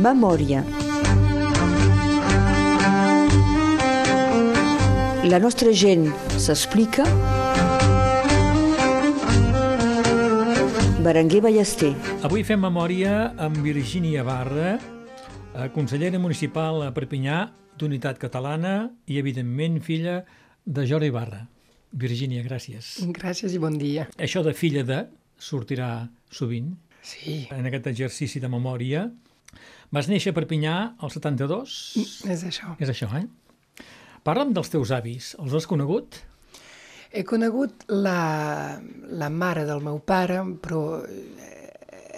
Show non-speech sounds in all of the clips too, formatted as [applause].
Memòria. La nostra gent s'explica. Berenguer Ballester. Avui fem memòria amb Virgínia Barra, eh, consellera municipal a Perpinyà d'Unitat Catalana i, evidentment, filla de Jordi Barra. Virgínia, gràcies. Gràcies i bon dia. Això de filla de sortirà sovint Sí, en aquest exercici de memòria. Vas néixer a Perpinyà al 72? és això. És això, eh? Parla'm dels teus avis. Els has conegut? He conegut la, la mare del meu pare, però eh,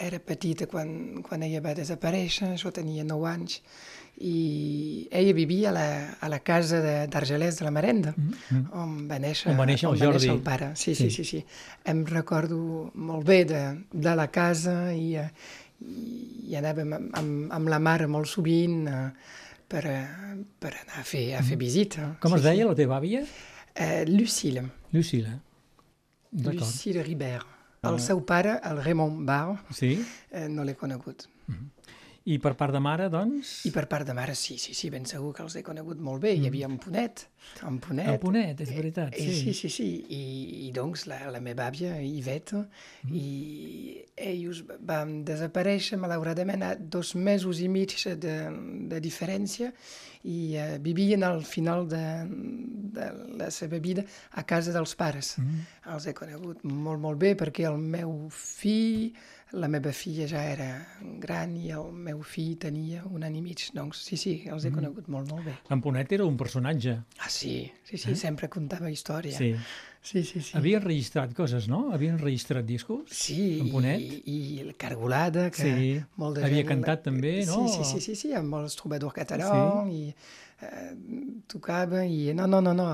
era petita quan, quan ella va desaparèixer, jo tenia 9 anys, i ella vivia a la, a la casa de- d'Argelès de, la Marenda, mm -hmm. on va néixer, On va néixer el Jordi. el pare. Sí, sí, sí, sí. Em recordo molt bé de, de la casa i, eh, i anàvem amb, amb, amb la mare molt sovint eh, per, eh, per anar a fer, a fer visita. Com sí, es deia la teva àvia? Sí. Eh, Lucille. D'acord. Lucille Ribert. El seu pare, el Raymond Bar, Sí? eh, no l'he conegut. I per part de mare, doncs? I per part de mare, sí, sí, sí, ben segur que els he conegut molt bé. Hi havia en Ponet, en Ponet. El Ponet, és veritat, Eh, sí. sí, sí, sí. I, i doncs la, la meva àvia, Iveta, i ells van desaparèixer, malauradament, a dos mesos i mig de, de diferència i uh, vivien al final de, de la seva vida a casa dels pares. Mm. Els he conegut molt, molt bé perquè el meu fill, la meva filla ja era gran i el meu fill tenia un any i mig. Doncs sí, sí, els he conegut molt, molt bé. En Ponet era un personatge. Ah, sí, sí, sí, sempre contava història. Sí. sí, sí. sí. Havia enregistrat coses, no? Havia enregistrat discos? Sí, En Ponet? i, i la Cargolada, que Sí, molt de havia gent... cantat també, no? Sí, sí, sí, sí, sí amb els trobadors catalans, i eh, tocava, i no, no, no, no,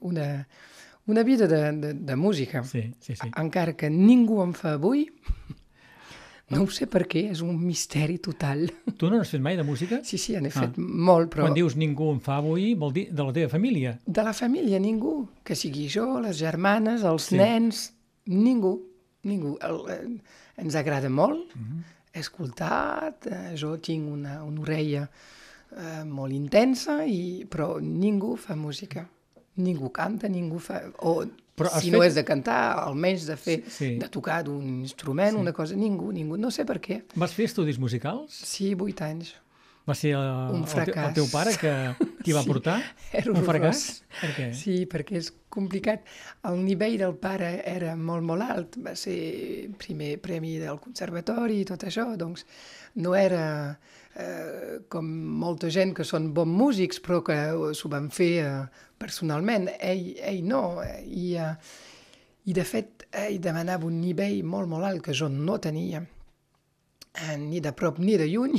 una, una vida de, de, de música. Sí, sí, sí. Encara que ningú en fa avui, no ho sé per què, és un misteri total. [laughs] Tu no n'has fet mai de música? Sí, sí, n'he fet molt, però... Quan dius ningú en fa avui, vol dir de la teva família. De la família, ningú. Que sigui jo, les germanes, els Sí. nens, ningú. Ningú. El, eh, ens agrada molt mm -hmm. escoltar, eh, jo tinc una, una orella eh, molt intensa, i, però ningú fa música. Ningú canta, ningú fa... O Però si no fet- és de cantar, almenys de fer, Sí, sí. de tocar d'un instrument, sí. una cosa, ningú, ningú. No sé per què. Vas fer estudis musicals? Sí, vuit anys. Va ser el, Un el, te, el fracàs. teu pare que t'hi va Sí, portar? era un fracàs? Per què? Sí, perquè és complicat. El nivell del pare era molt, molt alt. Va ser primer premi del conservatori i tot això, doncs no era eh, com molta gent que són bons músics, però que s'ho van fer eh, personalment. Ell, ell no. I, eh, I, de fet, ell demanava un nivell molt, molt alt que jo no tenia eh, ni de prop ni de lluny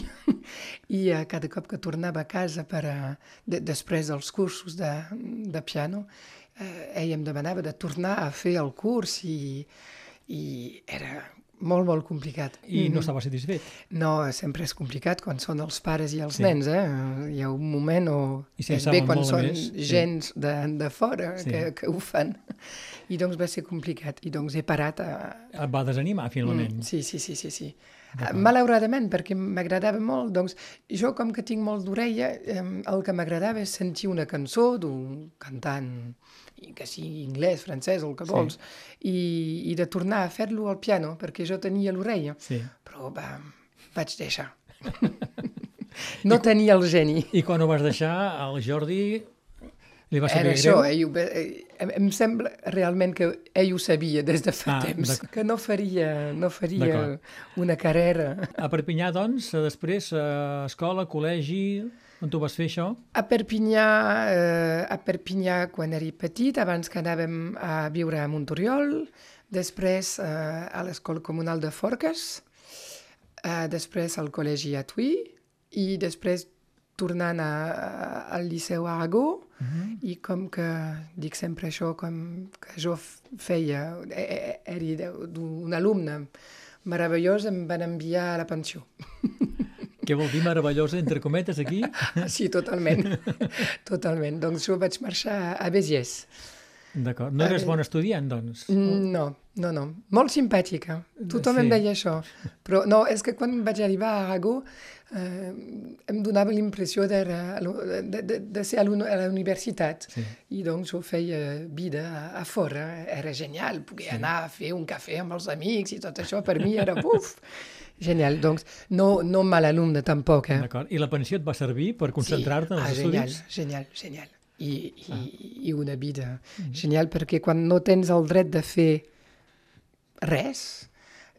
[laughs] i eh, cada cop que tornava a casa per, eh, de, després dels cursos de, de piano eh, ell em demanava de tornar a fer el curs i, i era molt, molt complicat. I no estava satisfet. No, sempre és complicat quan són els pares i els Sí. sí. nens, eh? Hi ha un moment o I si bé saben quan són més, sí. gens de, de fora Sí. sí. que, que ho fan. I doncs va ser complicat. I doncs he parat a, Et va desanimar, finalment. Mm, sí, sí, sí, sí, sí. Uh, malauradament, perquè m'agradava molt, doncs jo com que tinc molt d'orella, eh, el que m'agradava és sentir una cançó d'un cantant, i que sigui anglès, francès, el que Sí. vols, i, i de tornar a fer-lo al piano, perquè jo tenia l'orella, Sí. però va, vaig deixar. [laughs] no tenia el geni. I quan ho vas deixar, el Jordi li va saber Era això, greu? ell, ho ve- eh, em, em sembla realment que ell ho sabia des de fa Ah, temps, que no faria, no faria una carrera. A Perpinyà, doncs, després, eh, escola, col·legi, on tu vas fer això? A Perpinyà, eh, a Perpinyà quan era petit, abans que anàvem a viure a Montoriol, després eh, a l'escola comunal de Forques, eh, després al col·legi a Tui, i després tornant a, a, al Liceu Aragó, uh -huh. i com que dic sempre això, com que jo feia, era d'un alumne meravellós, em van enviar a la pensió. [laughs] Què vol dir meravellosa, entre cometes, aquí? [laughs] Sí, totalment. [laughs] totalment. Doncs jo vaig marxar a Béziers. D'acord. No eres Eh, bon estudiant, doncs? No, no, no. Molt simpàtica. Tothom Sí. em deia això. Però no, és que quan vaig arribar a Aragó eh, em donava l'impressió de, de, de ser a a la universitat. Sí. I doncs jo feia vida a, a fora. Era genial. Poder sí. anar a fer un cafè amb els amics i tot això per mi era buf. Genial. Doncs no, no mal alumne tampoc. Eh? D'acord. I la pensió et va servir per concentrar-te en els ah, genial, estudis? Genial, genial. I, i, ah. i una vida genial, perquè quan no tens el dret de fer res,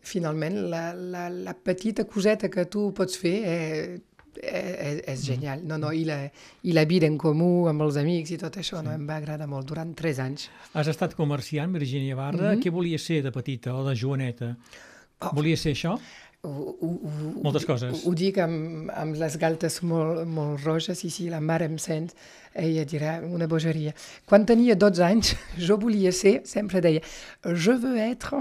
finalment la, la, la petita coseta que tu pots fer eh, és, és genial. No, no, i la, i la vida en comú amb els amics i tot això no, em va agradar molt durant tres anys. Has estat comerciant, Virginia Barra. Mm -hmm. Què volies ser de petita o de joveneta? Oh. Volies ser això? Ho, ho, Moltes coses. Ho, ho dic amb, amb les galtes molt, molt roges i si la mare em sent, ella dirà una bogeria. Quan tenia 12 anys, [laughs] jo volia ser, sempre deia, je veux être,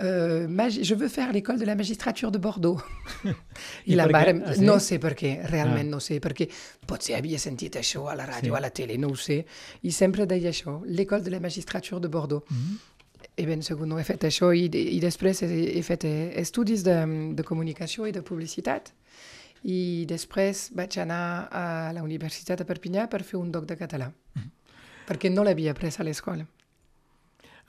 euh, magi- je veux faire l'école de la magistrature de Bordeaux. [laughs] I I, la què? mare, em- Ah, no sé per què, realment Ah. no sé, perquè potser havia sentit això a la ràdio, Sí. a la tele, no ho sé, i sempre deia això, l'école de la magistrature de Bordeaux. Mhm. I ben segur no he fet això i, i després he, he fet eh, estudis de, de comunicació i de publicitat i després vaig anar a la Universitat de Perpinyà per fer un doc de català perquè no l'havia pres a l'escola.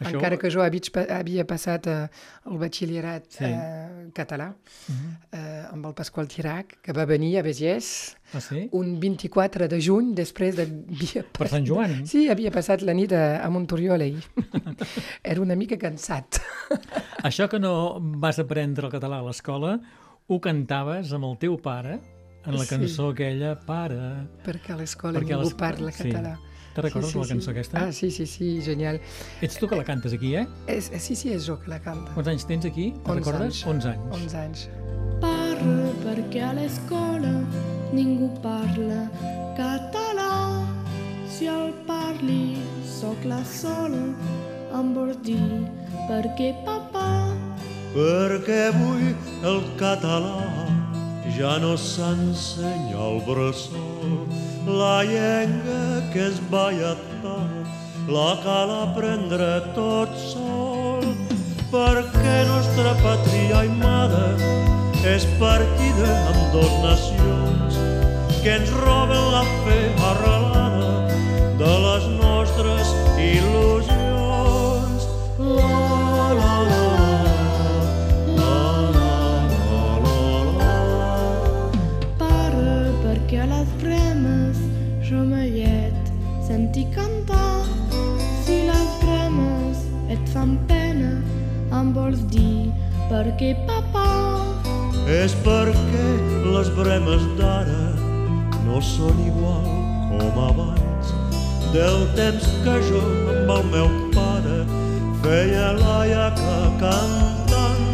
Això- Encara que jo havia, havia passat eh, el batxillerat Sí. eh, català Mhm. eh, amb el Pasqual Tirac, que va venir a Begès Ah, sí? un 24 de juny després de... Per Sant Joan? Sí, havia passat la nit a, a Montoriol ahir. [laughs] Era una mica cansat. [laughs] Això que no vas aprendre el català a l'escola, ho cantaves amb el teu pare en la Sí. cançó aquella, Pare... Perquè a l'escola ningú parla sí. Te recordes la cançó aquesta? Ah, sí, sí, sí, genial. Ets tu que la cantes aquí, eh? És, sí, sí, és jo que la canta. Quants anys tens aquí? Te'n 11 recordes? anys. 11 anys. 11 anys. Parla perquè a l'escola ningú parla català. Si el parli, sóc la sola, em vols dir perquè papà perquè avui el català ja no s'ensenya al bressol. La llengua que es va lletar la cal aprendre tot sol, perquè nostra pàtria aimada és partida amb dos nacions que ens roben la fe perquè papà És perquè les bremes d'ara no són igual com abans del temps que jo amb el meu pare feia la iaca cantant.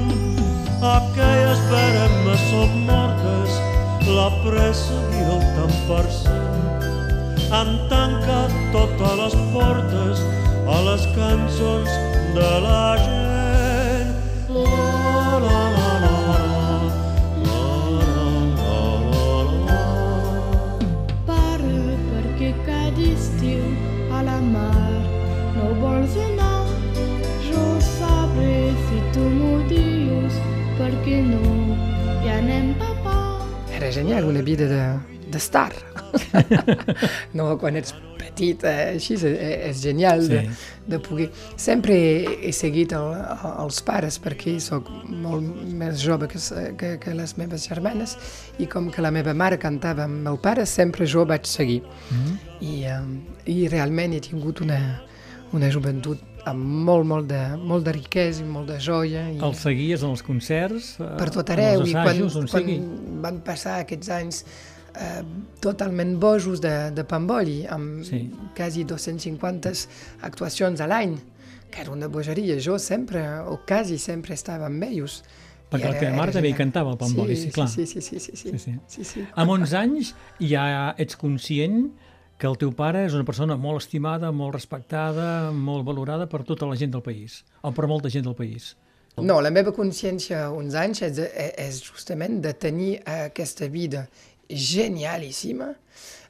Aquelles bremes són mortes, la pressa i el tant per cent. Han tancat totes les portes a les cançons de la gent. Perquè no hi anem papà. Era genial, una vida de, de star. [laughs] no, quan ets petit, eh, així és, és genial de, Sí. de poder... Sempre he, he seguit el, els pares perquè sóc molt més jove que, que, que les meves germanes i com que la meva mare cantava amb el pare, sempre jo vaig seguir. Mm. I, eh, i realment he tingut una, una joventut amb molt, molt de, molt de riquesa i molt de joia. I El seguies en els concerts, eh, per tot arreu els i quan, assajos, quan sigui? van passar aquests anys eh, totalment bojos de, de Pamboli, amb Sí. quasi 250 actuacions a l'any, que era una bogeria. Jo sempre, o quasi sempre, estava amb ells. Perquè la era- teva mare també hi cantava, al Pamboli, sí, clar. Sí, sí, sí, sí, sí, Sí, sí. sí, sí. Amb 11 anys ja ets conscient que el teu pare és una persona molt estimada, molt respectada, molt valorada per tota la gent del país, o per molta gent del país. No, la meva consciència uns anys és, és justament de tenir aquesta vida genialíssima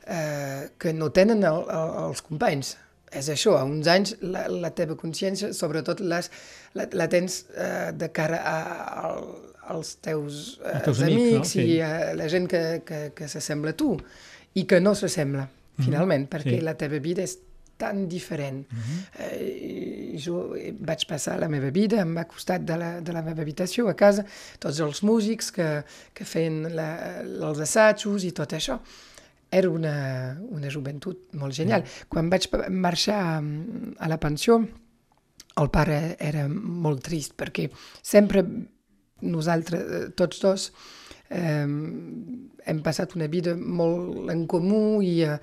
eh, que no tenen el, el, els companys. és això, a uns anys la, la teva consciència, sobretot les, la, la tens eh, de cara a, a, als teus, eh, teus amics, amics, no? i Sí. a la gent que, que, que s'assembla a tu i que no s'assembla, finalment, perquè Mhm. sí. Mhm. la teva vida és tan diferent. eh, jo vaig passar la meva vida al costat de la, de la meva habitació, a casa, tots els músics que, que feien la, els assajos i tot això. Era una, una joventut molt genial. Quan vaig marxar mm, a la pensió, el pare era molt trist perquè sempre nosaltres, eh, tots dos, eh, hem passat una vida molt en comú i eh,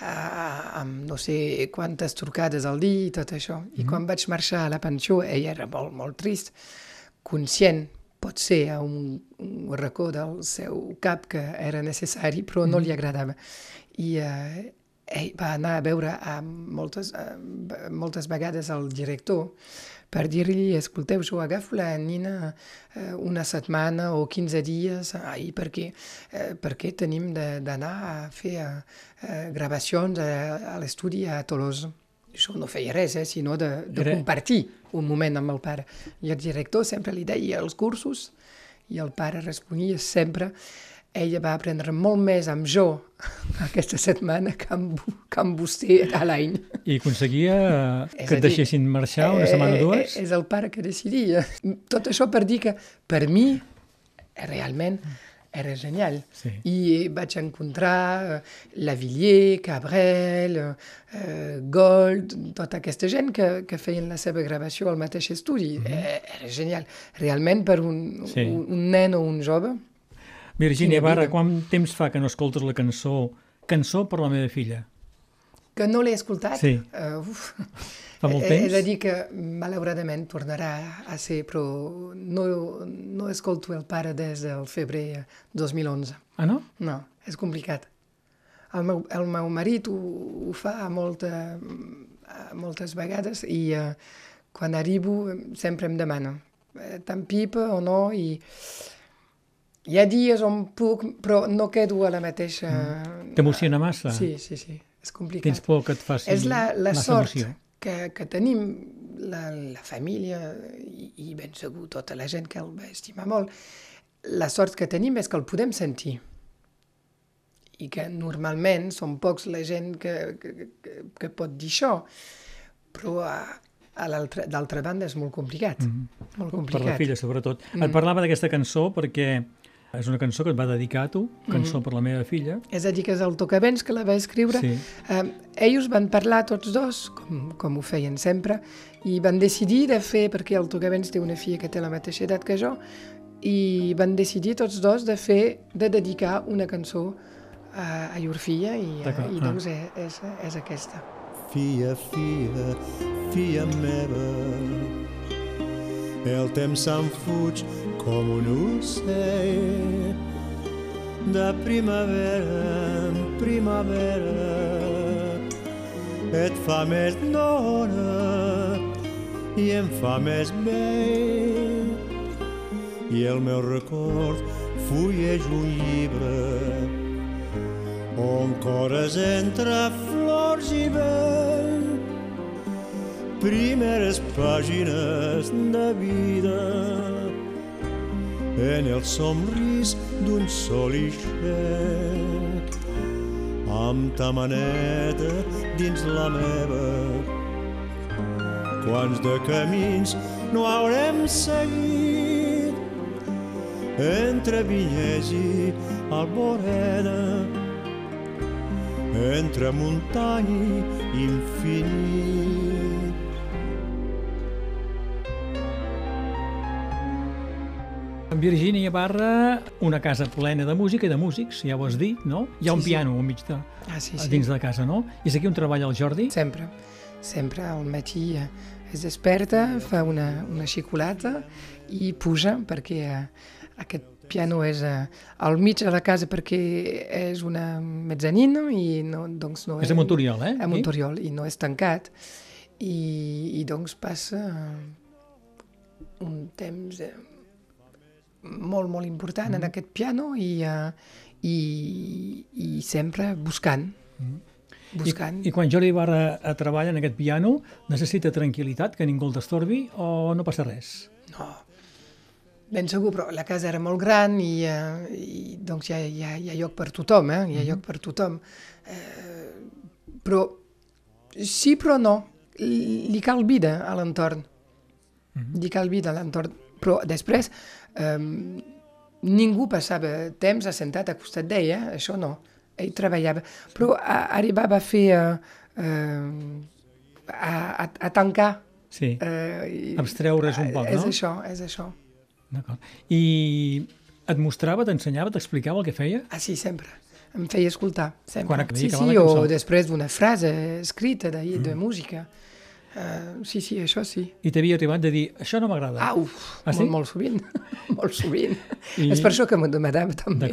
amb no sé quantes trucades al dia i tot això. I quan vaig marxar a la pensió, ell era molt, molt trist, conscient, pot ser a un, un racó del seu cap que era necessari, però no li agradava. I eh, ell va anar a veure a moltes, a, moltes vegades al director per dir-li, escolteu, jo agafo la nina eh, una setmana o 15 dies ahir perquè, eh, perquè tenim de- d'anar a fer eh, gravacions a, a l'estudi a Tolosa. Això no feia res, eh, sinó de, de Era- compartir un moment amb el pare. I el director sempre li deia els cursos i el pare responia sempre ella va aprendre molt més amb jo [laughs] aquesta setmana que amb, que amb vostè a l'any. I aconseguia que et deixessin marxar una setmana o Eh, dues? eh, És el pare que decidia. Tot això per dir que per mi realment era genial. Sí. I vaig encontrar eh, Lavillier, Cabrel, Gold, tota aquesta gent que, que feien la seva gravació al mateix estudi. eh, era genial. Realment per un. Sí. un, un nen o un jove Virgínia Barra, quant temps fa que no escoltes la cançó Cançó per la meva filla? que no l'he escoltat. Sí. Uh, uf. Fa molt He- temps? He de dir que malauradament tornarà a ser, però no, no escolto el pare des del febrer 2011. Ah, no? No, és complicat. El meu, el meu marit ho, ho fa molta, moltes vegades i uh, quan arribo sempre em demana eh, tant pipa o no i hi ha dies on puc, però no quedo a la mateixa... T'emociona massa? Sí, sí, sí, és complicat. Tens por que et faci És la, la sort emoció? que, que tenim, la, la família i, i ben segur tota la gent que el va estimar molt, la sort que tenim és que el podem sentir. I que normalment són pocs la gent que, que, que, que pot dir això, però a, a d'altra banda és molt complicat. Mm -hmm. Molt Per complicat. la filla, sobretot. Mm. Et parlava d'aquesta cançó perquè és una cançó que et va dedicar a tu, Cançó Mm-hmm. per la meva filla. És a dir, que és el Tocavents que la va escriure. Sí. Eh, ells van parlar tots dos, com, com ho feien sempre, i van decidir de fer, perquè el Tocavents té una filla que té la mateixa edat que jo, i van decidir tots dos de fer, de dedicar una cançó a, a llur filla, i, D'acord, i ah. doncs és, és, és aquesta. Fia, fia, fia meva, el temps se'n fuig com un ocell. De primavera en primavera et fa més dona i em fa més vell. I el meu record fulleix un llibre on cores entre flors i vell primeres pàgines de vida en el somrís d'un sol ixet amb ta maneta dins la meva quants de camins no haurem seguit entre vinyes i alboreda entre muntany i infinit. En Virgínia Barra, una casa plena de música i de músics, ja ho has dit, no? Hi ha un Sí, sí. piano al mig de, Ah, sí, sí. dins de casa, no? I és aquí on treballa el Jordi? Sempre, sempre al matí eh, es desperta, fa una, una xicolata i puja perquè eh, aquest piano és eh, al mig de la casa perquè és una mezzanina i no, doncs no És a Montoriol, eh? A? Montoriol i no és tancat i, i doncs passa un temps eh, molt, molt important en aquest piano i, eh, i, i sempre buscant. buscant. I, I quan Jordi Ibarra eh, treballa en aquest piano, necessita tranquil·litat, que ningú el destorbi, o no passa res? No, ben segur, però la casa era molt gran i, uh, i doncs hi ha, hi, ha, hi ha lloc per tothom, eh? hi ha lloc per tothom. Uh, però sí, però no. Li cal vida a l'entorn. Li cal vida a l'entorn. Però després um, ningú passava temps assentat a costat d'ell, eh? això no. Ell treballava. Però a, arribava a fer... Uh, uh, a, a, a tancar Sí, Uh, i, abstreure's un poc, és no? això, és això. D'acord. I et mostrava, t'ensenyava, t'explicava el que feia? Ah, sí, sempre. Em feia escoltar, sempre. Quan sí, sí, o després d'una frase escrita de, mm. de música. Uh, sí, sí, això sí. I t'havia arribat de dir, això no m'agrada. Au, Ah, sí? molt, molt sovint, [laughs] molt sovint. I- És per això que m'ho demanava també.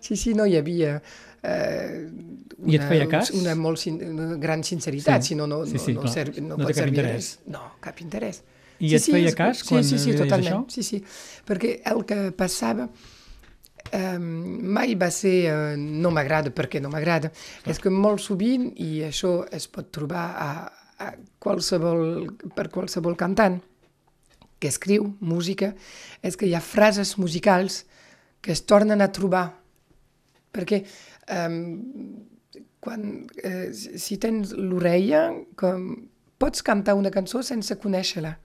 Sí, sí, no hi havia uh, una, I et feia cas? una, molt sin, una gran sinceritat, Sí. si no, no, Sí, no, sí, no, clar. servi, no, No pot servir interès. res. No, cap interès. I et feia és- cas sí, quan sí, sí, li deies totalment. això? Sí, sí, perquè el que passava eh, mai va ser eh, no m'agrada perquè no m'agrada. És que molt sovint, i això es pot trobar a, a qualsevol, per qualsevol cantant que escriu música, és que hi ha frases musicals que es tornen a trobar. Perquè eh, quan, eh, si tens l'orella, pots cantar una cançó sense conèixer-la,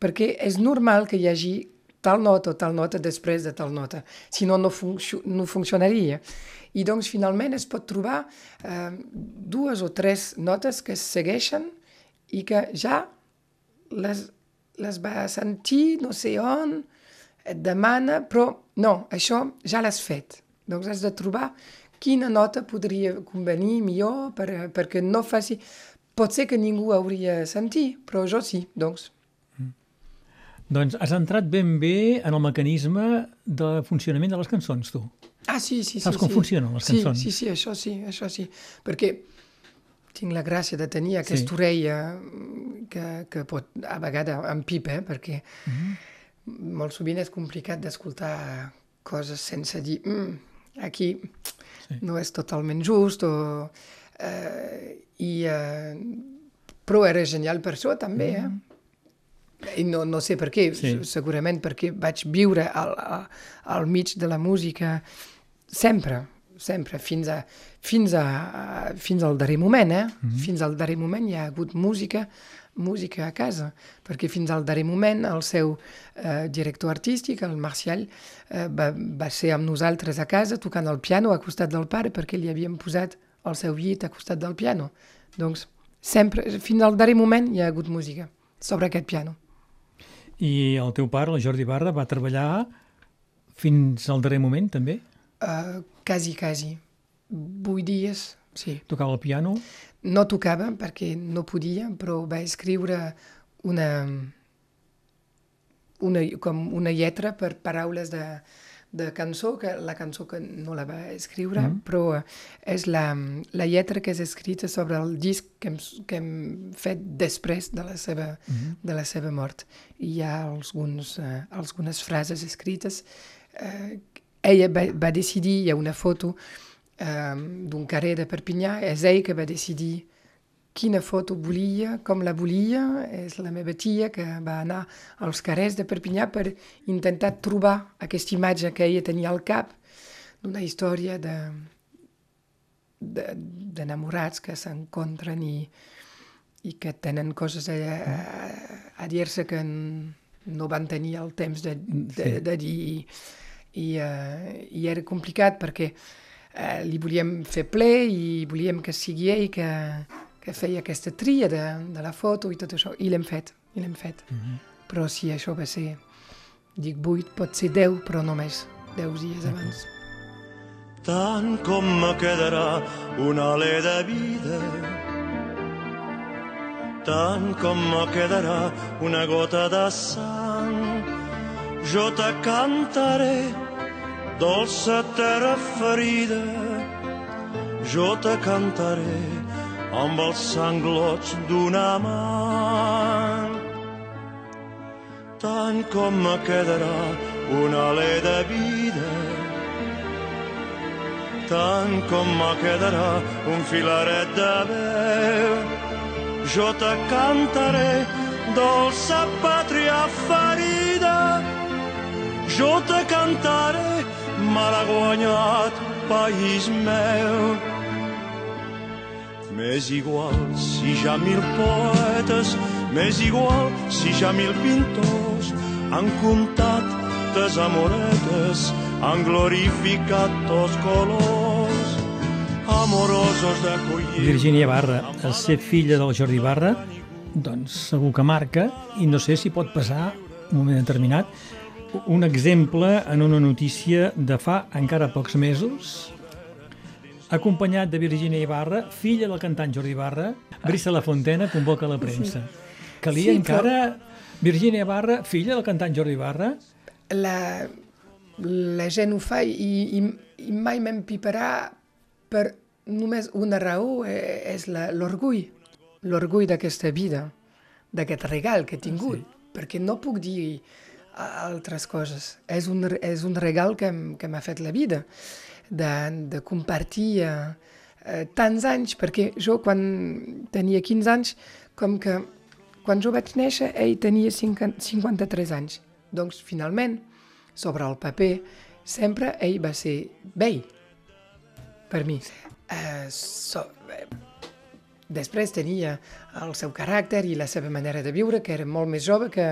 perquè és normal que hi hagi tal nota o tal nota després de tal nota, si no, no, funcio no funcionaria. I doncs finalment es pot trobar eh, dues o tres notes que es segueixen i que ja les, les va sentir no sé on, et demana, però no, això ja l'has fet. Doncs has de trobar quina nota podria convenir millor per, perquè no faci... Pot ser que ningú hauria sentit, però jo sí, doncs. Doncs has entrat ben bé en el mecanisme de funcionament de les cançons, tu. Ah, sí, sí, sí. Saps com sí. funcionen les sí, cançons? Sí, sí, això sí, això sí. Perquè tinc la gràcia de tenir aquesta Sí. orella que, que pot, a vegades, em pipa, eh, perquè Mhm. molt sovint és complicat d'escoltar coses sense dir mm, aquí Sí. no és totalment just o, eh, i, eh, però era genial per això també eh? i no, no sé per què Mhm. Sí. segurament perquè vaig viure al, al, al mig de la música sempre sempre, fins, a, fins, a, fins al darrer moment, eh? Fins al darrer moment hi ha hagut música, música a casa, perquè fins al darrer moment el seu eh, director artístic, el Marcial, eh, va, va ser amb nosaltres a casa tocant el piano a costat del pare perquè li havíem posat el seu llit a costat del piano. Doncs sempre, fins al darrer moment hi ha hagut música sobre aquest piano. I el teu pare, el Jordi Barra, va treballar fins al darrer moment, també? Uh, quasi, quasi. Vuit dies, sí. Tocava el piano? No tocava perquè no podia, però va escriure una, una, com una lletra per paraules de, de cançó, que la cançó que no la va escriure, mm. però eh, és la, la lletra que és escrita sobre el disc que hem, que hem fet després de la seva, mm. de la seva mort. I hi ha alguns, eh, algunes frases escrites. Eh, ella va, va decidir, hi ha una foto eh, d'un carrer de Perpinyà, és ell que va decidir quina foto volia, com la volia, és la meva tia que va anar als carrers de Perpinyà per intentar trobar aquesta imatge que ella tenia al cap d'una història de d'enamorats que s'encontren i, i que tenen coses a, a, a dir-se que no van tenir el temps de, de, de dir i, uh, i era complicat perquè uh, li volíem fer ple i volíem que sigui ell que, que feia aquesta tria de, de la foto i tot això, i l'hem fet, i l'hem fet. Però si això va ser, dic vuit, pot ser deu, però no més, deu dies abans. tant com me quedarà un alè de vida, tant com me quedarà una gota de sang, jo te cantaré, dolça terra ferida, jo te cantaré amb els sanglots d'una mà. Tant com me quedarà un alè de vida, tant com me quedarà un filaret de veu. Jo te cantaré, dolça pàtria ferida, jo te cantaré, malaguanyat país meu. M'és igual si ja mil poetes, m'és igual si ja mil pintors han comptat tes amoretes, han glorificat tots colors amorosos d'acollir. Virginia Barra, el ser filla del Jordi Barra, doncs segur que marca, i no sé si pot passar, un moment determinat, un exemple en una notícia de fa encara pocs mesos, acompanyat de Virginia Ibarra, filla del cantant Jordi Ibarra, Brissa La Fontena convoca la premsa. Calia Sí, encara Virginia Ibarra, filla del cantant Jordi Ibarra? la, la gent ho fa i, i, i mai m'empiparà per només una raó, eh, és l'orgull, l'orgull d'aquesta vida, d'aquest regal que he tingut, sí. perquè no puc dir altres coses. És un, és un regal que, m'ha fet la vida, de, de compartir eh, eh, tants anys, perquè jo quan tenia 15 anys, com que quan jo vaig néixer, ell tenia 50 53 anys. Doncs, finalment, sobre el paper, sempre ell va ser vell per mi. Uh, so, eh, després tenia el seu caràcter i la seva manera de viure, que era molt més jove que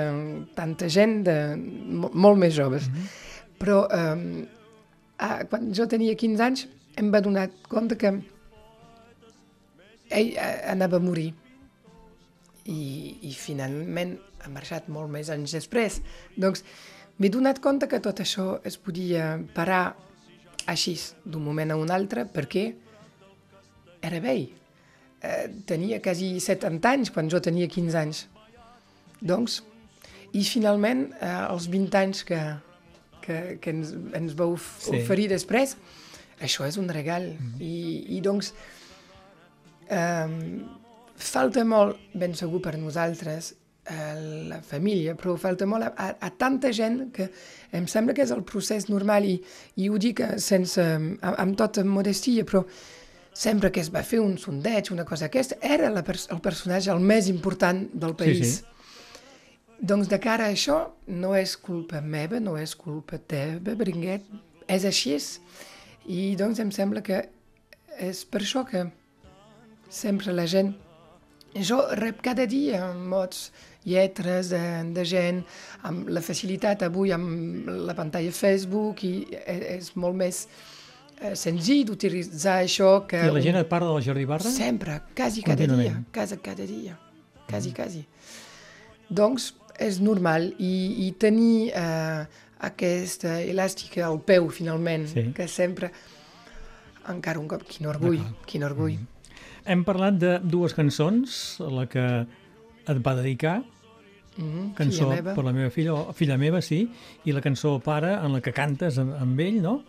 tanta gent, de, mo- molt més joves. Mm -hmm. Però um, ah, quan jo tenia 15 anys em va donar compte que ell eh, anava a morir i, i finalment ha marxat molt més anys després. Doncs m'he donat compte que tot això es podia parar així, d'un moment a un altre, perquè era vell. Eh, tenia quasi 70 anys quan jo tenia 15 anys. Doncs, i finalment, eh, als 20 anys que, que, que ens, ens vau Sí. sí. oferir després, això és un regal. Mm -hmm. I, I doncs, eh, falta molt, ben segur per nosaltres, a la família, però falta molt a, a, a tanta gent que em sembla que és el procés normal i, i ho dic sense, amb, amb tota modestia, però sempre que es va fer un sondeig, una cosa aquesta, era la, pers el personatge el més important del país. sí. Doncs de cara a això, no és culpa meva, no és culpa teva, Bringuet, és així. I doncs em sembla que és per això que sempre la gent... Jo rep cada dia mots, lletres de, de gent, amb la facilitat avui amb la pantalla Facebook i e- és molt més senzill d'utilitzar això que... I la gent et parla del Jordi Barra? Sempre, quasi cada dia, quasi cada dia, quasi, quasi. Doncs és normal i, i tenir eh, aquesta elàstica al peu, finalment, Sí. que sempre... Encara un cop, quin orgull, quin orgull. Hem parlat de dues cançons, la que et va dedicar, Mm -hmm. cançó per la meva filla, o filla meva, sí, i la cançó Pare, en la que cantes amb, amb ell, no?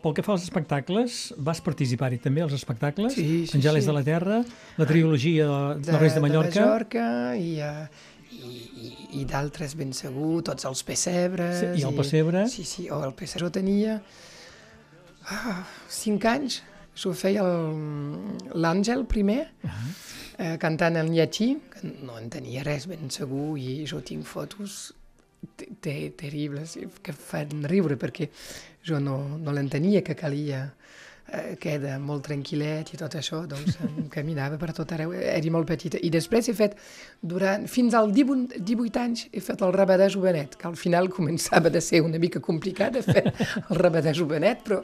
Pel que fa als espectacles, vas participar-hi també als espectacles? Sí, sí, Angeles sí. de la Terra, la trilogia de, de, Reis de Mallorca. De Mallorca i, uh, i, i, i d'altres ben segur, tots els pessebres. Sí, i el pessebre. Sí, sí, o el pessebre jo tenia ah, cinc anys. Jo feia el- l'Àngel primer, uh -huh. eh, cantant en llatí, que no entenia res ben segur, i jo tinc fotos te- te- terribles que fan riure perquè jo no, no l'entenia que calia eh, queda molt tranquil·let i tot això, doncs [laughs] caminava per tot arreu, era molt petita. I després he fet, durant, fins als 18, 18 anys, he fet el Rabadà Jovenet, que al final començava de ser una mica complicat de fer el Rabadà Jovenet, però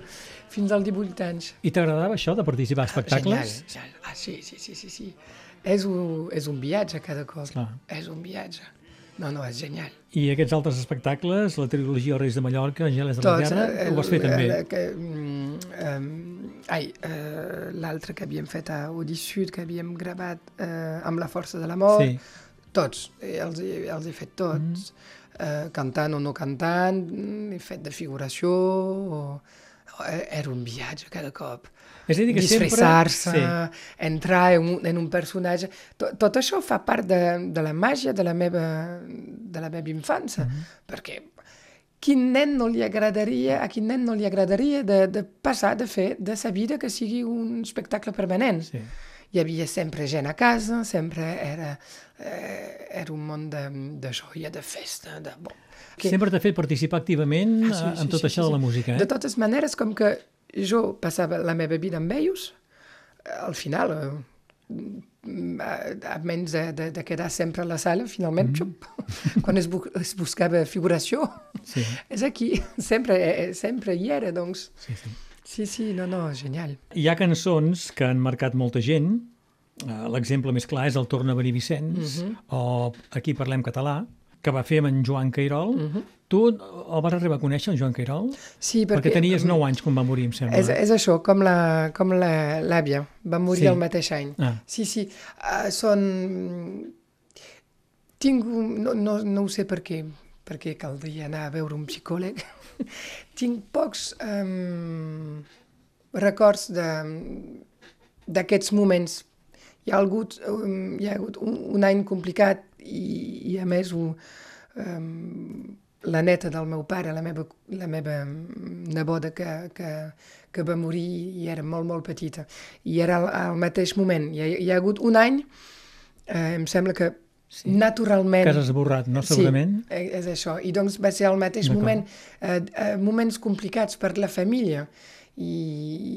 fins als 18 anys. I t'agradava això de participar a espectacles? Genial, genial. Ah, sí, sí, sí, sí, sí. És un, és un viatge cada cop. Clar. És un viatge. No, no, és genial. I aquests altres espectacles, la trilogia Reis de Mallorca, Angeles de la Tots, Terra, eh, ho vas fer també? el- Que, mm, um, ai, uh, l'altre que havíem fet a Sud, que havíem gravat uh, amb la força de l'amor, Sí. tots, eh, els, els he fet tots, mm. uh, cantant o no cantant, he fet de figuració, o, eh, era un viatge cada cop. És a dir, que sempre... Disfressar-se, Sí. entrar en un, en un personatge... Tot, tot això fa part de, de la màgia de la meva, de la meva infància, mm -hmm. perquè quin nen no li agradaria, a quin nen no li agradaria de, de passar, de fer de sa vida que sigui un espectacle permanent. Sí. Hi havia sempre gent a casa, sempre era, eh, era un món de, de joia, de festa, de... Bon, que... Sempre t'ha fet participar activament ah, sí, sí, en tot sí, això sí, de la música, eh? De totes maneres, com que jo passava la meva vida amb ells, al final, eh, a menys de, de, de quedar sempre a la sala, finalment, mm -hmm. [laughs] quan es, bu es buscava figuració, sí. és aquí, [laughs] sempre, eh, sempre hi era, doncs. Sí, sí. Sí, sí, no, no, genial. Hi ha cançons que han marcat molta gent, l'exemple més clar és el Torna a venir Vicenç, mm -hmm. o Aquí parlem català, que va fer amb en Joan Cairol. Mm -hmm. Tu el vas arribar a conèixer, en Joan Cairol? Sí, perquè... Perquè tenies 9 anys quan va morir, em sembla. És, és això, com l'àvia. La, va morir sí. el mateix any. Ah. Sí, sí. Uh, són... Tinc un... No, no, no ho sé per què, perquè caldria anar a veure un psicòleg. [laughs] Tinc pocs um, records d'aquests moments. Hi ha hagut, um, hi ha hagut un, un any complicat i, i a més un, um, la neta del meu pare, la meva, la meva neboda que, que, que va morir i era molt, molt petita. I era al, al mateix moment. Hi ha, hi ha hagut un any, eh, em sembla que sí. naturalment... Que has esborrat, no? Segurament. Sí, eh, és això. I doncs va ser al mateix moment, eh, eh, moments complicats per la família. I,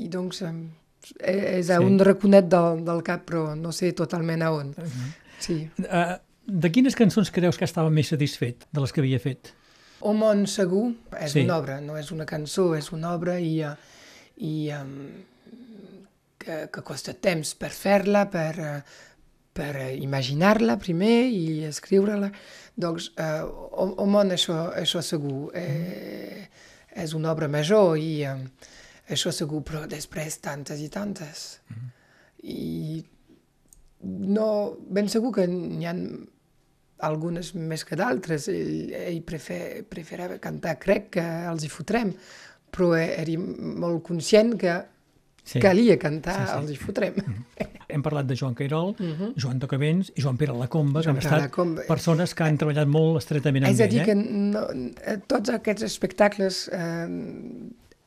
i doncs eh, és a sí. un raconet del, del cap, però no sé totalment a on. Uh -huh. Sí. Uh, de quines cançons creus que estava més satisfet de les que havia fet? O món segur és sí. una obra, no és una cançó, és una obra i, uh, i um, que, que costa temps per fer-la, per, uh, per imaginar-la primer i escriure-la. Doncs uh, o, o món això, això segur eh, és una obra major i um, això segur, però després tantes i tantes. Mm -hmm. I no, ben segur que n'hi ha algunes més que d'altres. Ell, ell prefer, preferava cantar, crec que els hi fotrem, però era molt conscient que sí. calia cantar, sí, sí. els hi fotrem. Mm -hmm. Hem parlat de Joan Cairol, uh -huh. Joan Tocavents i Joan Pere Lacomba, Joan que han estat Lacomba. persones que han treballat molt estretament amb ell. És a dir, eh? que no, eh, tots aquests espectacles eh,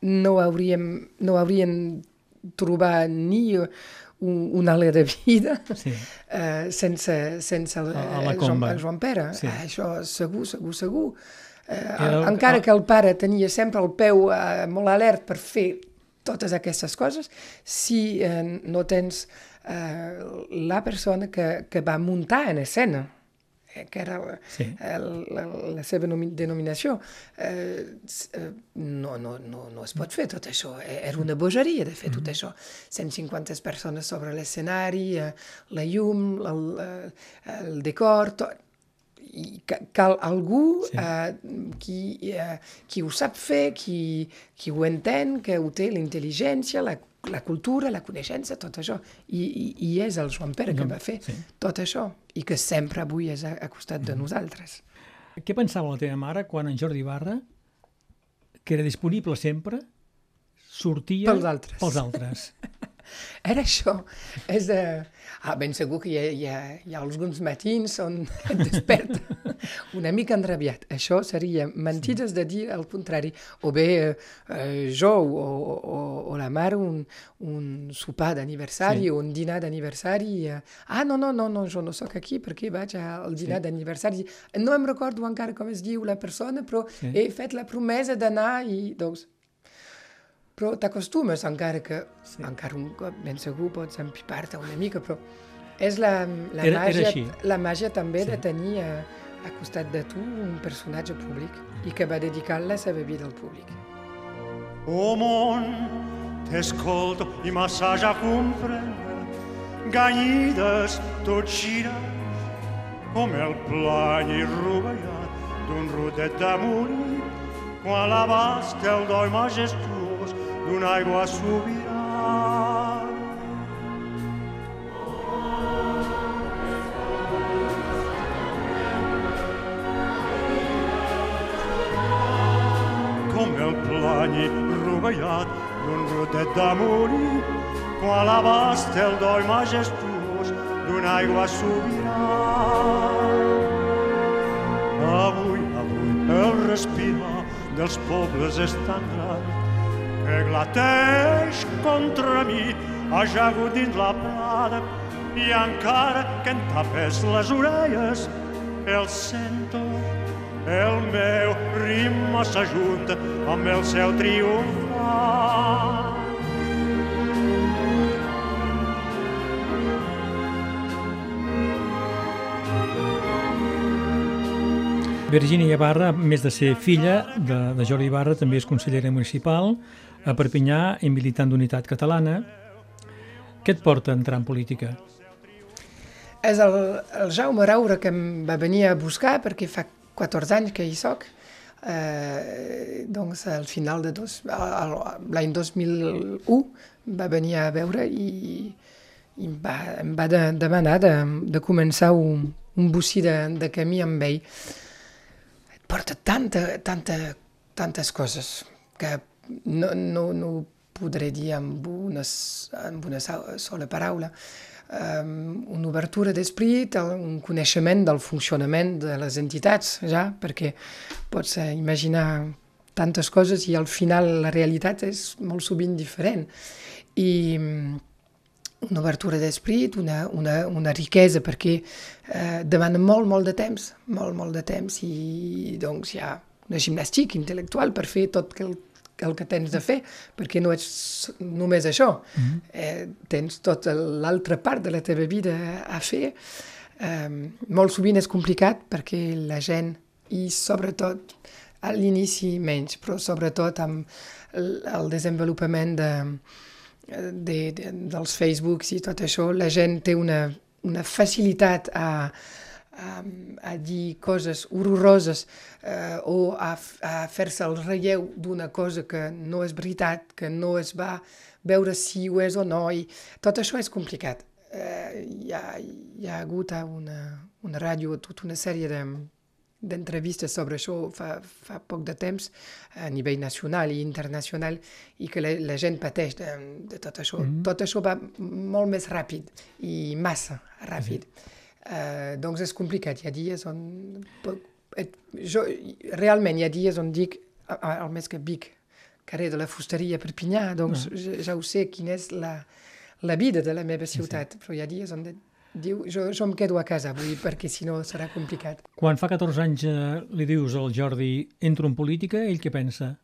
no, hauríem, no haurien trobat ni un, alè de vida sí. eh, sense, sense el, el, Joan, el Joan Pere. Sí. Ah, això segur, segur, segur. Eh, el, encara el... que el pare tenia sempre el peu eh, molt alert per fer totes aquestes coses, si eh, no tens eh, la persona que, que va muntar en escena, Eh, que era sí. el, la, la seva denominació, eh, eh, no, no, no, no es pot fer tot això. Eh, era una bogeria de fer mm -hmm. tot això. 150 persones sobre l'escenari, eh, la llum, el, el decor, tot. I cal algú sí. eh, qui, eh, qui ho sap fer, qui, qui ho entén, que ho té, la intel·ligència, la la cultura, la coneixença, tot això. I, i, i és el Joan Pere que va fer sí. tot això i que sempre avui és a, a costat de mm. nosaltres. Què pensava la teva mare quan en Jordi Barra, que era disponible sempre, sortia pels altres? Pels altres. [laughs] [laughs] Era això. És, uh, ah, ben segur que hi ha, hi, ha, hi ha alguns matins on [laughs] et desperta [laughs] una mica enrabiat. Això seria mentides sí. de dir el contrari. O bé uh, jo o, o, o la mare un, un sopar d'aniversari sí. o un dinar d'aniversari. Uh, ah, no, no, no, no, jo no sóc aquí perquè vaig al dinar sí. d'aniversari. No em recordo encara com es diu la persona, però sí. he fet la promesa d'anar i doncs però t'acostumes encara que sí. encara un cop ben segur pots empipar-te una mica, però és la, la, era, màgia, era la màgia també sí. de tenir a, a costat de tu un personatge públic i que va dedicar la seva vida al públic. O món, t'escolto i massaja comprendre, ganyides tot girant, com el plany i rovellat d'un rodet de morir, quan l'abast el doi majestuós un'aigua subirà. Come el plany rovellat d'un rotet de morir, quan l'abast el doi majestuós d'una aigua sobirà. Avui, avui, el respirar dels pobles és tan gran que glateix contra mi ajagut dins la plada i encara que em tapes les orelles el sento el meu ritme s'ajunta amb el seu triomfant Virginia Ibarra, a més de ser filla de, de Jordi Ibarra, també és consellera municipal a Perpinyà i militant d'Unitat Catalana. Què et porta a entrar en política? És el, el Jaume Raura que em va venir a buscar perquè fa 14 anys que hi soc. Eh, doncs al final de l'any 2001 va venir a veure i, i em va, em va de, demanar de, de començar un, un bocí de, de camí amb ell porta tanta, tanta, tantes coses que no, no, no ho podré dir amb una, amb una sola paraula. Um, una obertura d'esprit, un coneixement del funcionament de les entitats, ja, perquè pots imaginar tantes coses i al final la realitat és molt sovint diferent. I una obertura d'esprit, una, una, una riquesa, perquè eh, demana molt, molt de temps, molt, molt de temps, i doncs hi ha una gimnàstica intel·lectual per fer tot el, el que tens de fer, perquè no ets només això, mm -hmm. eh, tens tota l'altra part de la teva vida a fer. Eh, molt sovint és complicat perquè la gent, i sobretot a l'inici menys, però sobretot amb el, desenvolupament de, de, de, dels Facebooks i tot això, la gent té una, una facilitat a, a, a dir coses horroroses eh, o a, a fer-se el relleu d'una cosa que no és veritat, que no es va veure si ho és o no, i tot això és complicat. Eh, hi, ha, hi ha hagut una, una ràdio, tota una sèrie de, d'entrevistes sobre això fa, fa poc de temps a nivell nacional i internacional i que la, la gent pateix de, de tot això. Mm -hmm. Tot això va molt més ràpid i massa ràpid. -hmm. Uh, doncs és complicat. Hi ha dies on... Jo, realment hi ha dies on dic, al més que Vic, carrer de la Fusteria Perpinyà, doncs mm. ja, ja ho sé quina és la, la vida de la meva ciutat, sí, sí. però hi ha dies on Diu, jo, jo em quedo a casa avui perquè si no serà complicat. Quan fa 14 anys eh, li dius al Jordi entro en política, ell què pensa?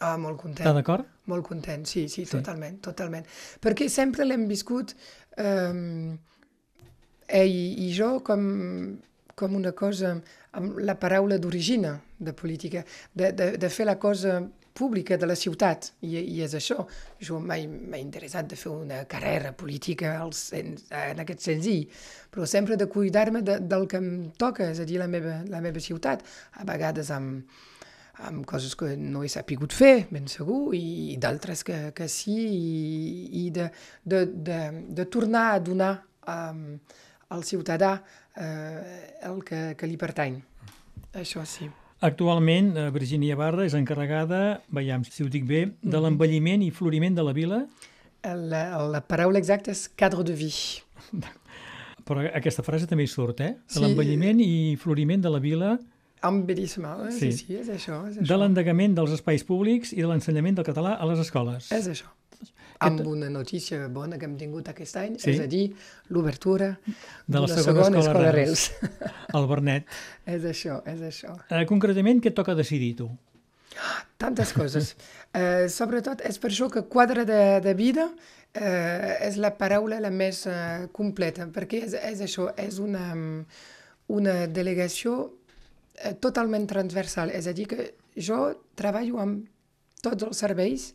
Ah, molt content. Està d'acord? Molt content, sí, sí, sí, totalment, totalment. Perquè sempre l'hem viscut eh, ell i jo com, com una cosa amb la paraula d'origina de política, de, de, de fer la cosa pública de la ciutat, i, i és això. Jo mai m'he interessat de fer una carrera política al en aquest senzill, però sempre de cuidar-me de, del que em toca, és a dir, la meva, la meva ciutat, a vegades amb, amb coses que no he sapigut fer, ben segur, i, i d'altres que, que sí, i, i de, de, de, de tornar a donar um, al ciutadà eh, el que, que li pertany. Això sí. Actualment, eh, Virginia Barra és encarregada, veiem si ho dic bé, de mhm. l'envelliment i floriment de la vila? La, la paraula exacta és cadre de vie. [laughs] Però aquesta frase també hi surt, eh? Sí. l'envelliment i floriment de la vila... Embellissement, eh? sí. sí, sí, és això. És això. De l'endegament dels espais públics i de l'ensenyament del català a les escoles. És això amb una notícia bona que hem tingut aquest any, sí? és a dir, l'obertura de la segona, segona escola, escola Reus. Al [laughs] Bernet. és això, és això. Eh, concretament, què toca decidir, tu? Tantes coses. eh, sobretot, és per això que quadre de, de vida eh, és la paraula la més eh, completa, perquè és, és això, és una, una delegació eh, totalment transversal, és a dir, que jo treballo amb tots els serveis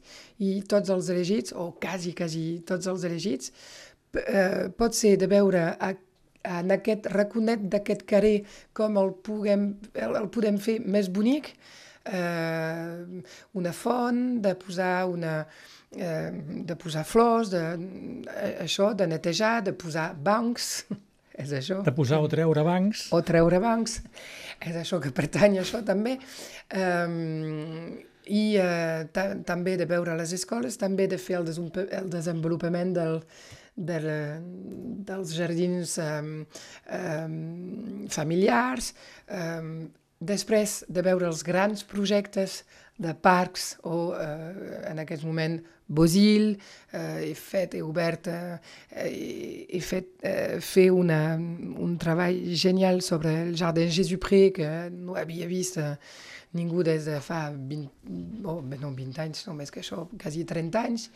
i tots els elegits, o quasi, quasi tots els elegits, eh, pot ser de veure a, en aquest raconet d'aquest carrer com el, puguem, el, el podem fer més bonic, eh, una font, de posar una, eh, de posar flors, de, eh, això, de netejar, de posar bancs, [laughs] és això. De posar o treure bancs. O treure bancs, és això que pertany a això també. Um, i eh, també de veure les escoles, també de fer el, el desenvolupament del, del, dels jardins eh, eh, familiars, eh, després de veure els grans projectes de parcs o eh, en aquest moment Bosil, eh, he fet, he obert, eh, he fet eh, fer una, un treball genial sobre el Jardin Jésus-Pré que no havia vist eh, ningú des de fa 20, oh, no 20 anys, no més que això, quasi 30 anys,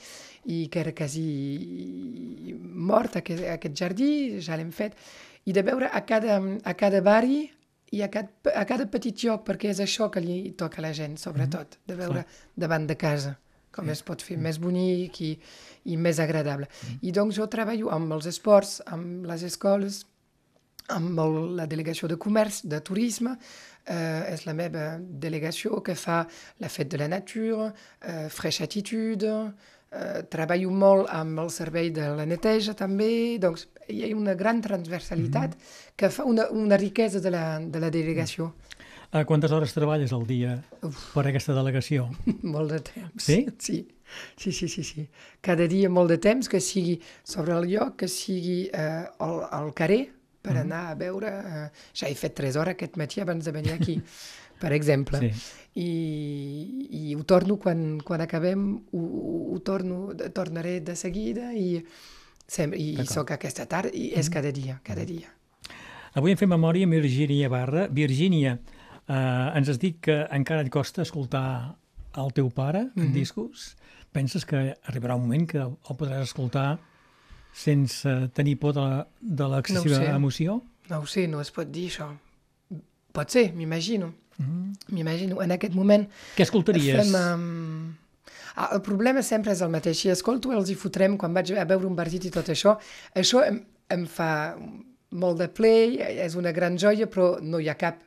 i que era quasi mort aquest, aquest jardí, ja l'hem fet, i de veure a cada, a cada barri i a cada, a cada petit lloc, perquè és això que li toca a la gent, sobretot, de veure davant de casa com es pot fer més bonic i, i més agradable. I doncs jo treballo amb els esports, amb les escoles, amb el, la delegació de comerç, de turisme, eh, és la meva delegació que fa la Fête de la Nature, eh, Fresh Attitude, eh, treballo molt amb el servei de la neteja també, doncs hi ha una gran transversalitat mm -hmm. que fa una, una riquesa de la, de la delegació. A quantes hores treballes al dia Uf. per aquesta delegació? [laughs] molt de temps. Sí? Sí. Sí, sí, sí, sí. Cada dia molt de temps, que sigui sobre el lloc, que sigui eh, al, al carrer, per mm -hmm. anar a veure... Eh, ja he fet tres hores aquest matí abans de venir aquí, per exemple. Sí. I, I ho torno, quan, quan acabem, ho, ho torno, tornaré de seguida i Sempre, i, sóc aquesta tarda, i és cada dia, cada dia. Avui hem fet memòria amb Virgínia Barra. Virgínia, eh, ens has dit que encara et costa escoltar el teu pare en mm -hmm. discos. Penses que arribarà un moment que el podràs escoltar sense tenir por de l'excessiva no emoció? No ho sé, no es pot dir això. Pot ser, m'imagino. Mm -hmm. M'imagino. En aquest moment... Què escoltaries? Fem, um, Ah, el problema sempre és el mateix. Si escolto els hi fotrem quan vaig a veure un partit i tot això, això em, em fa molt de play, és una gran joia, però no hi ha cap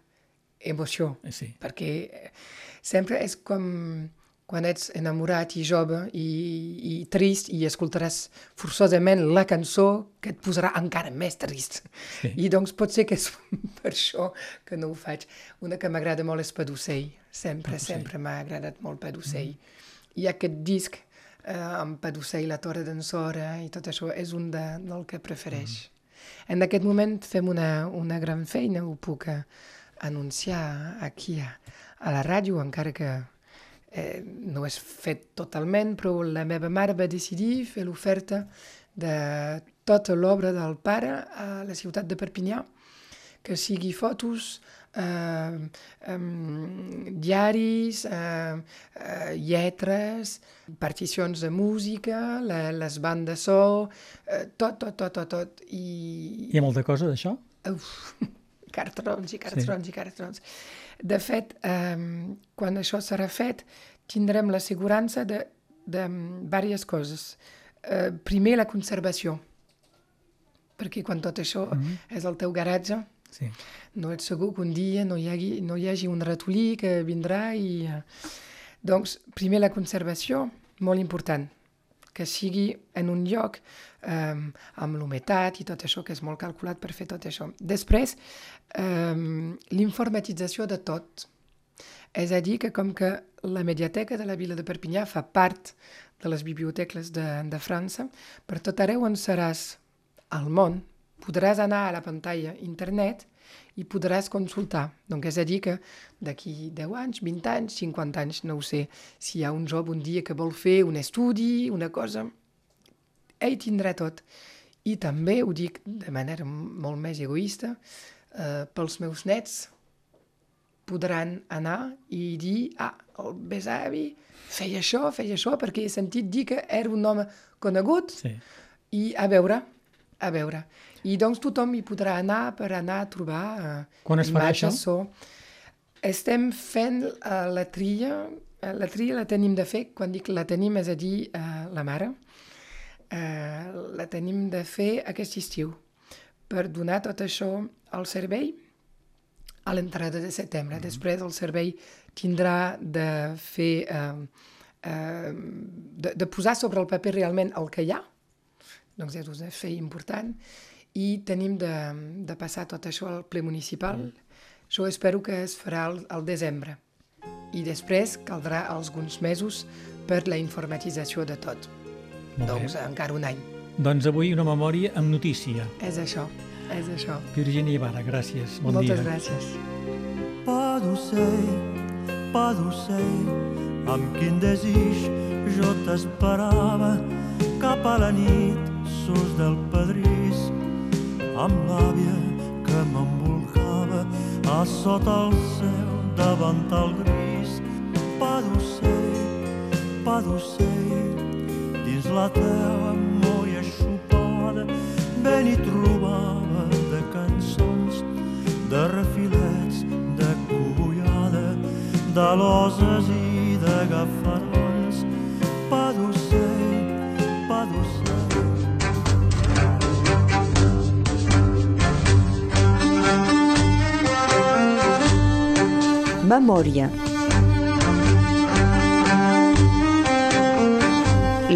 emoció. Eh, sí. Perquè sempre és com quan ets enamorat i jove i, i trist i escoltaràs forçosament la cançó que et posarà encara més trist. Sí. I doncs pot ser que és [laughs] per això que no ho faig. Una que m'agrada molt és Padussell. Sempre, Padussell. sempre m'ha agradat molt Padussell. Mm i aquest disc eh, amb i la Torre d'en Sora i tot això és un de, del que prefereix. Mm. En aquest moment fem una, una gran feina, ho puc anunciar aquí a, a la ràdio, encara que eh, no és fet totalment, però la meva mare va decidir fer l'oferta de tota l'obra del pare a la ciutat de Perpinyà, que sigui fotos, eh, eh, diaris, eh, eh, lletres, particions de música, la, les bandes so, eh, tot, tot, tot, tot, tot. I... Hi ha molta cosa d'això? Uf, [laughs] cartrons i cartrons sí. i cartrons. De fet, eh, quan això serà fet, tindrem l'assegurança de, de diverses coses. Eh, primer, la conservació, perquè quan tot això mm -hmm. és el teu garatge, Sí. No ets segur que un dia no hi hagi, no hi hagi un ratolí que vindrà i... Eh, doncs, primer la conservació, molt important, que sigui en un lloc eh, amb l'humetat i tot això, que és molt calculat per fer tot això. Després, eh, l'informatització de tot. És a dir, que com que la Mediateca de la Vila de Perpinyà fa part de les biblioteques de, de França, per tot arreu on seràs al món, podràs anar a la pantalla internet i podràs consultar. Donc és a dir que d'aquí 10 anys, 20 anys, 50 anys, no ho sé, si hi ha un jove un dia que vol fer un estudi, una cosa, ell tindrà tot. I també, ho dic de manera molt més egoista, eh, pels meus nets podran anar i dir, ah, el besavi feia això, feia això, perquè he sentit dir que era un home conegut, sí. i a veure, a veure. I doncs tothom hi podrà anar per anar a trobar uh, Quan es farà això? So. Estem fent uh, la tria, uh, la tria la tenim de fer, quan dic la tenim és a dir uh, la mare, uh, la tenim de fer aquest estiu per donar tot això al servei a l'entrada de setembre. Mm -hmm. Després el servei tindrà de fer... Uh, uh, de, de posar sobre el paper realment el que hi ha, doncs és un fer important, i tenim de, de passar tot això al ple municipal. Mm. Jo espero que es farà al, al desembre i després caldrà alguns mesos per la informatització de tot. Molt doncs bé. encara un any. Doncs avui una memòria amb notícia. És això, és això. Virginia Ibarra, gràcies. Bon Moltes dia. gràcies. Pas d'ocell, pa d'ocell, amb quin desig jo t'esperava cap a la nit sos del pedrís, amb l'àvia que m'embolcava a sota el cel davant el gris, pa d'ocell, pa d'ocell, la teva molla xupada, ben hi trobava de cançons, de refilets, de cogullada, d'aloses i de gafarons, pa d'ocell, pa d'ocell. Memòria.